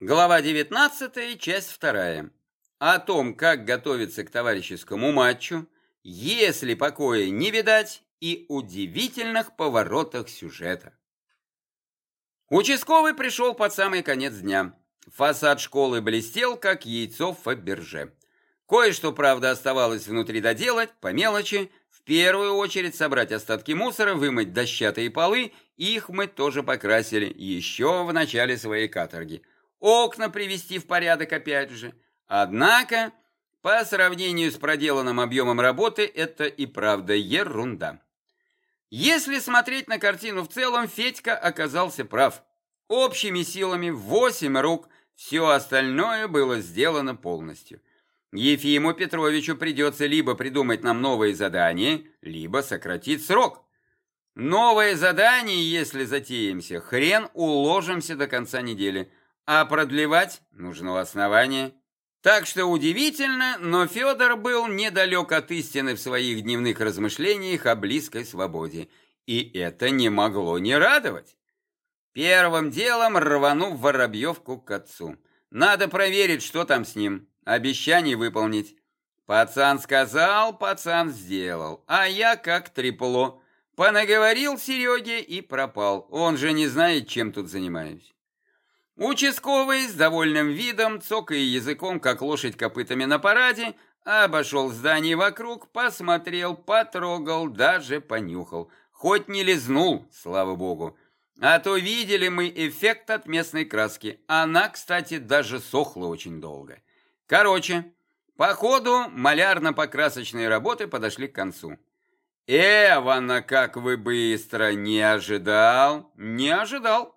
Глава 19, часть 2. О том, как готовиться к товарищескому матчу, если покоя не видать, и удивительных поворотах сюжета. Участковый пришел под самый конец дня. Фасад школы блестел, как яйцо в Фаберже. Кое-что, правда, оставалось внутри доделать, по мелочи. В первую очередь собрать остатки мусора, вымыть дощатые полы, их мы тоже покрасили еще в начале своей каторги – окна привести в порядок опять же. Однако, по сравнению с проделанным объемом работы, это и правда ерунда. Если смотреть на картину в целом, Федька оказался прав. Общими силами восемь рук, все остальное было сделано полностью. Ефиму Петровичу придется либо придумать нам новые задания, либо сократить срок. Новое задание, если затеемся, хрен уложимся до конца недели – а продлевать нужно основание. Так что удивительно, но Федор был недалек от истины в своих дневных размышлениях о близкой свободе. И это не могло не радовать. Первым делом рвану в Воробьевку к отцу. Надо проверить, что там с ним. Обещание выполнить. Пацан сказал, пацан сделал. А я как трепло. Понаговорил Сереге и пропал. Он же не знает, чем тут занимаюсь. Участковый с довольным видом, цокая языком, как лошадь копытами на параде, обошел здание вокруг, посмотрел, потрогал, даже понюхал. Хоть не лизнул, слава богу. А то видели мы эффект от местной краски. Она, кстати, даже сохла очень долго. Короче, по ходу малярно-покрасочные работы подошли к концу. Эвана, как вы быстро! Не ожидал, не ожидал.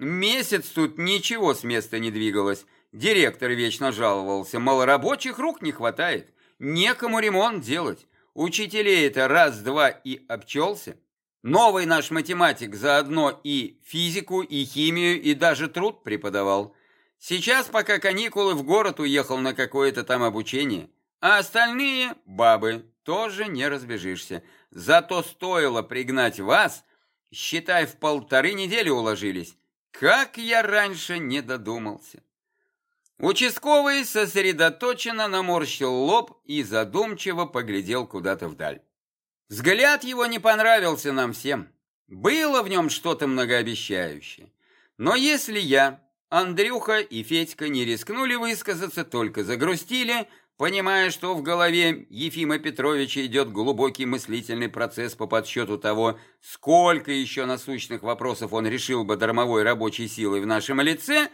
Месяц тут ничего с места не двигалось. Директор вечно жаловался, мол, рабочих рук не хватает. Некому ремонт делать. Учителей это раз-два и обчелся. Новый наш математик заодно и физику, и химию, и даже труд преподавал. Сейчас, пока каникулы, в город уехал на какое-то там обучение. А остальные, бабы, тоже не разбежишься. Зато стоило пригнать вас, считай, в полторы недели уложились. Как я раньше не додумался. Участковый сосредоточенно наморщил лоб и задумчиво поглядел куда-то вдаль. Взгляд его не понравился нам всем. Было в нем что-то многообещающее. Но если я, Андрюха и Федька не рискнули высказаться, только загрустили, Понимая, что в голове Ефима Петровича идет глубокий мыслительный процесс по подсчету того, сколько еще насущных вопросов он решил бы дармовой рабочей силой в нашем лице,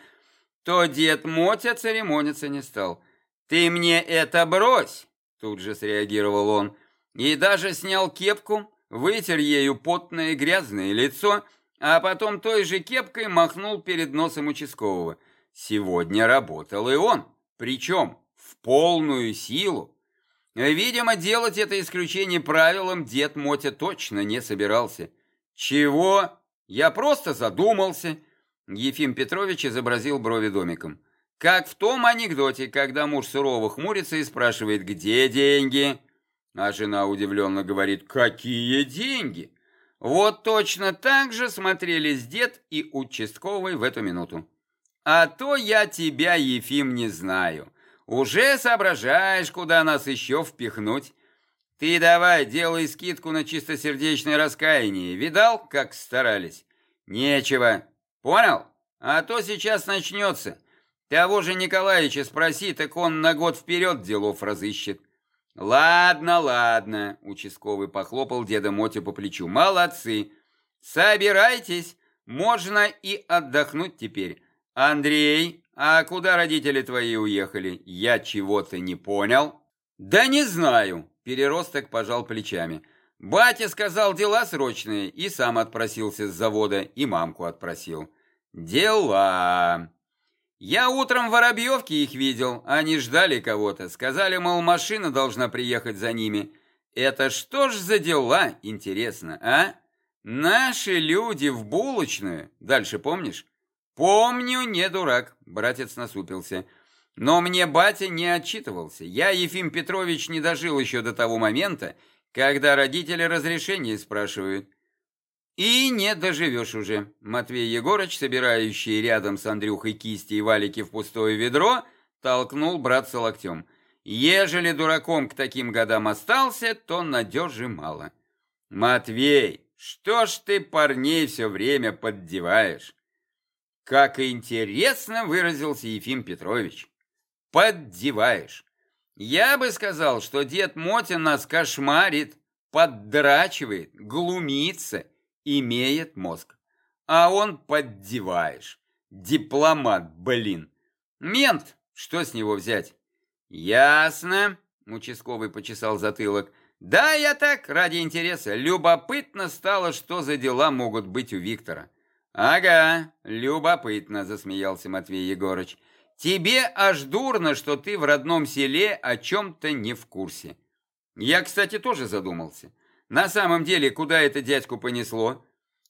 то дед Мотя церемониться не стал. «Ты мне это брось!» – тут же среагировал он. И даже снял кепку, вытер ею потное грязное лицо, а потом той же кепкой махнул перед носом участкового. Сегодня работал и он. Причем в полную силу. Видимо, делать это исключение правилом дед Мотя точно не собирался. Чего? Я просто задумался. Ефим Петрович изобразил брови домиком. Как в том анекдоте, когда муж сурово хмурится и спрашивает, где деньги? А жена удивленно говорит, какие деньги? Вот точно так же смотрелись дед и участковый в эту минуту. А то я тебя, Ефим, не знаю. Уже соображаешь, куда нас еще впихнуть? Ты давай, делай скидку на чистосердечное раскаяние. Видал, как старались? Нечего. Понял? А то сейчас начнется. Того же Николаевича спроси, так он на год вперед делов разыщет. Ладно, ладно, участковый похлопал деда Мотя по плечу. Молодцы. Собирайтесь, можно и отдохнуть теперь. Андрей, «А куда родители твои уехали? Я чего-то не понял». «Да не знаю», – переросток пожал плечами. «Батя сказал дела срочные и сам отпросился с завода, и мамку отпросил». «Дела...» «Я утром в Воробьевке их видел, они ждали кого-то, сказали, мол, машина должна приехать за ними. Это что ж за дела, интересно, а? Наши люди в булочную, дальше помнишь?» «Помню, не дурак», — братец насупился. «Но мне батя не отчитывался. Я, Ефим Петрович, не дожил еще до того момента, когда родители разрешение спрашивают. И не доживешь уже. Матвей Егорыч, собирающий рядом с Андрюхой кисти и валики в пустое ведро, толкнул братца локтем. Ежели дураком к таким годам остался, то надежи мало. Матвей, что ж ты парней все время поддеваешь? Как интересно выразился Ефим Петрович. Поддеваешь. Я бы сказал, что дед Мотя нас кошмарит, поддрачивает, глумится, имеет мозг. А он поддеваешь. Дипломат, блин. Мент, что с него взять? Ясно, участковый почесал затылок. Да, я так, ради интереса. Любопытно стало, что за дела могут быть у Виктора. Ага, любопытно, засмеялся Матвей Егорыч. Тебе аж дурно, что ты в родном селе о чем-то не в курсе. Я, кстати, тоже задумался. На самом деле, куда это дядьку понесло?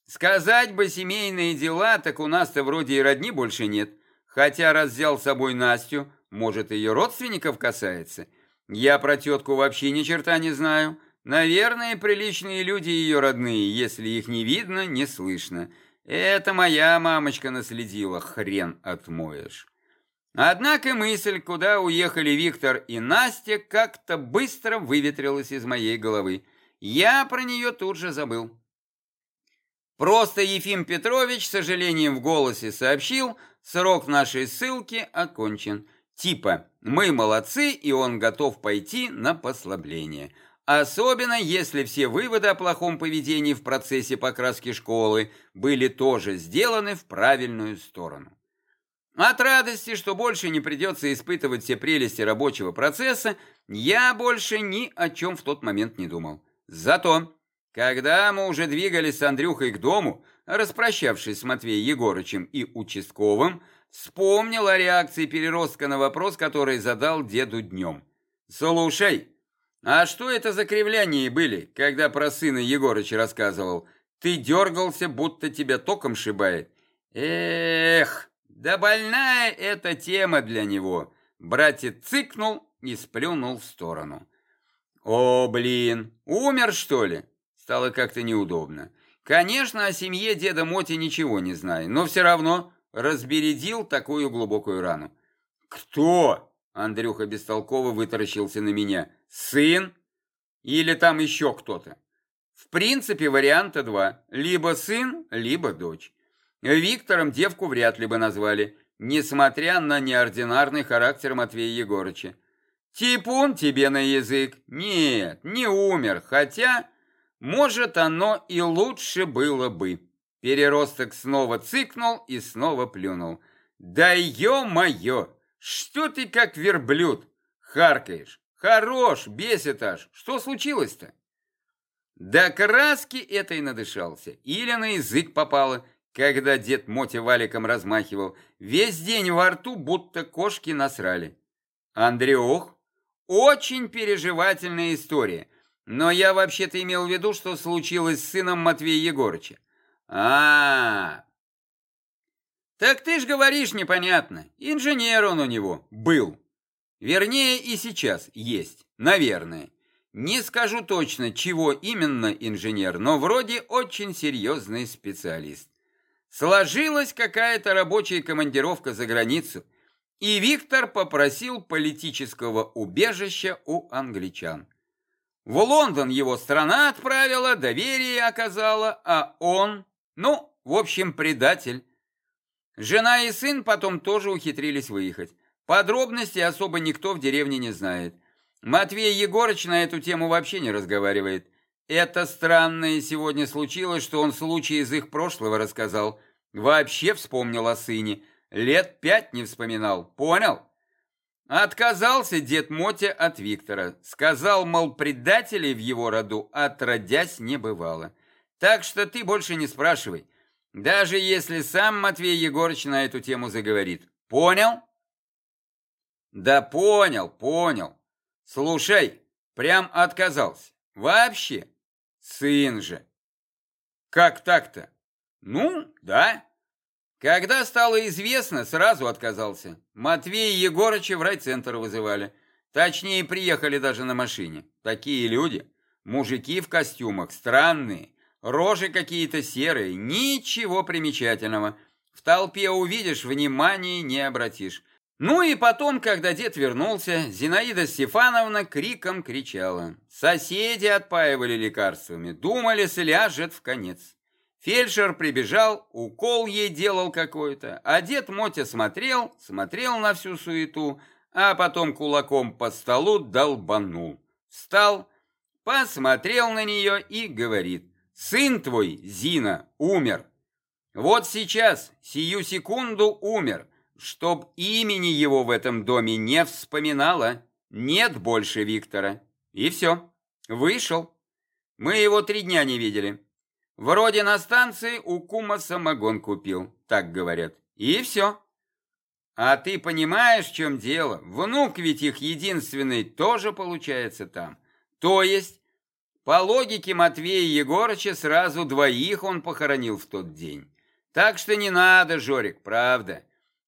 Сказать бы семейные дела, так у нас-то вроде и родни больше нет. Хотя раз взял с собой Настю, может, ее родственников касается. Я про тетку вообще ни черта не знаю. Наверное, приличные люди ее родные, если их не видно, не слышно. Это моя мамочка наследила, хрен отмоешь. Однако мысль, куда уехали Виктор и Настя, как-то быстро выветрилась из моей головы. Я про нее тут же забыл. Просто Ефим Петрович, с сожалением в голосе, сообщил, срок нашей ссылки окончен. Типа, мы молодцы, и он готов пойти на послабление. Особенно, если все выводы о плохом поведении в процессе покраски школы были тоже сделаны в правильную сторону. От радости, что больше не придется испытывать все прелести рабочего процесса, я больше ни о чем в тот момент не думал. Зато, когда мы уже двигались с Андрюхой к дому, распрощавшись с Матвеем Егорычем и участковым, вспомнил о реакции переростка на вопрос, который задал деду днем. «Слушай, а что это за кривляния были, когда про сына Егорыча рассказывал? Ты дергался, будто тебя током шибает». «Эх!» Да больная эта тема для него. Братец цыкнул и сплюнул в сторону. О, блин, умер что ли? Стало как-то неудобно. Конечно, о семье деда Моти ничего не знаю, но все равно разбередил такую глубокую рану. Кто? Андрюха бестолково вытаращился на меня. Сын? Или там еще кто-то? В принципе, варианта два. Либо сын, либо дочь. Виктором девку вряд ли бы назвали, несмотря на неординарный характер Матвея Егорыча. Типун тебе на язык. Нет, не умер, хотя, может, оно и лучше было бы. Переросток снова цыкнул и снова плюнул. Да ё-моё, что ты как верблюд? Харкаешь. Хорош, бесит аж. Что случилось-то? Да краски этой надышался. Или на язык попало, когда дед Мотя валиком размахивал, весь день во рту будто кошки насрали. Андрюх, очень переживательная история, но я вообще-то имел в виду, что случилось с сыном Матвея Егорыча. а, -а, -а. Так ты ж говоришь непонятно. Инженер он у него был. Вернее, и сейчас есть, наверное. Не скажу точно, чего именно инженер, но вроде очень серьезный специалист. Сложилась какая-то рабочая командировка за границу, и Виктор попросил политического убежища у англичан. В Лондон его страна отправила, доверие оказала, а он, ну, в общем, предатель. Жена и сын потом тоже ухитрились выехать. Подробностей особо никто в деревне не знает. Матвей Егорыч на эту тему вообще не разговаривает. Это странное сегодня случилось, что он случай из их прошлого рассказал. Вообще вспомнил о сыне. Лет пять не вспоминал. Понял? Отказался дед Мотя от Виктора. Сказал, мол, предателей в его роду отродясь не бывало. Так что ты больше не спрашивай. Даже если сам Матвей Егорыч на эту тему заговорит. Понял? Да понял, понял. Слушай, прям отказался. Вообще. Сын же. Как так-то? Ну, да. Когда стало известно, сразу отказался. Матвея Егорыча в райцентр вызывали. Точнее, приехали даже на машине. Такие люди. Мужики в костюмах, странные. Рожи какие-то серые, ничего примечательного. В толпе увидишь, внимания не обратишь. Ну и потом, когда дед вернулся, Зинаида Стефановна криком кричала. Соседи отпаивали лекарствами, думали, сляжет в конец. Фельдшер прибежал, укол ей делал какой-то, а дед Мотя смотрел, смотрел на всю суету, а потом кулаком по столу долбанул. Встал, посмотрел на нее и говорит, «Сын твой, Зина, умер. Вот сейчас, сию секунду умер, чтоб имени его в этом доме не вспоминала. Нет больше Виктора». И все, вышел. Мы его три дня не видели. Вроде на станции у кума самогон купил, так говорят. И все. А ты понимаешь, в чем дело? Внук ведь их единственный тоже получается там. То есть, по логике Матвея Егорыча, сразу двоих он похоронил в тот день. Так что не надо, Жорик, правда.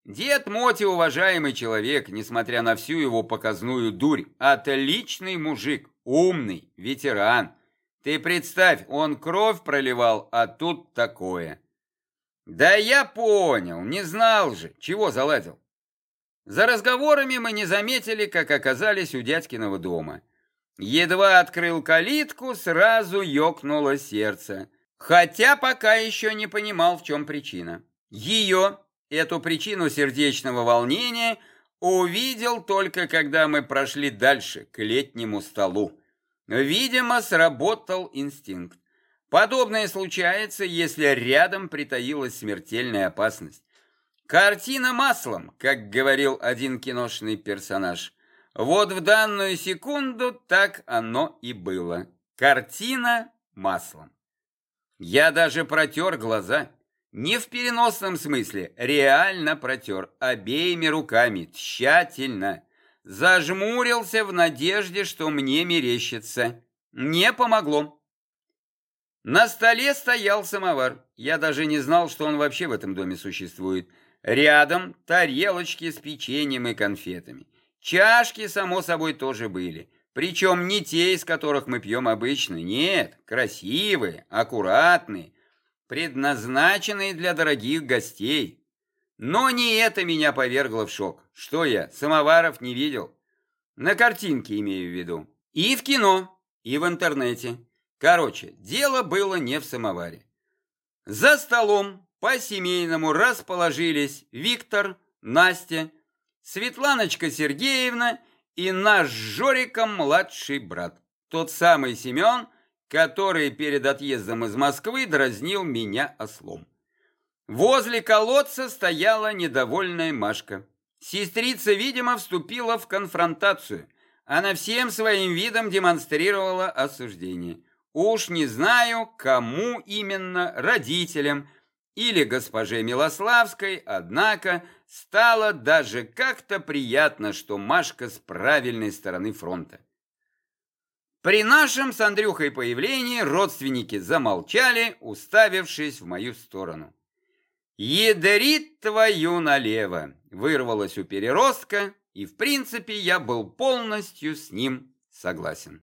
Дед Моти уважаемый человек, несмотря на всю его показную дурь. Отличный мужик, умный, ветеран. Ты представь, он кровь проливал, а тут такое. Да я понял, не знал же, чего заладил. За разговорами мы не заметили, как оказались у дядькиного дома. Едва открыл калитку, сразу ёкнуло сердце. Хотя пока еще не понимал, в чем причина. Ее, эту причину сердечного волнения, увидел только когда мы прошли дальше, к летнему столу. Видимо, сработал инстинкт. Подобное случается, если рядом притаилась смертельная опасность. Картина маслом, как говорил один киношный персонаж. Вот в данную секунду так оно и было. Картина маслом. Я даже протер глаза. Не в переносном смысле, реально протер, обеими руками, тщательно. Зажмурился в надежде, что мне мерещится. Не помогло. На столе стоял самовар. Я даже не знал, что он вообще в этом доме существует. Рядом тарелочки с печеньем и конфетами. Чашки, само собой, тоже были. Причем не те, из которых мы пьем обычно. Нет, красивые, аккуратные, предназначенные для дорогих гостей. Но не это меня повергло в шок. Что я, самоваров не видел? На картинке имею в виду. И в кино, и в интернете. Короче, дело было не в самоваре. За столом по-семейному расположились Виктор, Настя, Светланочка Сергеевна и наш Жориком младший брат. Тот самый Семен, который перед отъездом из Москвы дразнил меня ослом. Возле колодца стояла недовольная Машка. Сестрица, видимо, вступила в конфронтацию. Она всем своим видом демонстрировала осуждение. Уж не знаю, кому именно, родителям или госпоже Милославской, однако стало даже как-то приятно, что Машка с правильной стороны фронта. При нашем с Андрюхой появлении родственники замолчали, уставившись в мою сторону. «Ядрит твою налево!» вырвалось у переростка, и в принципе я был полностью с ним согласен.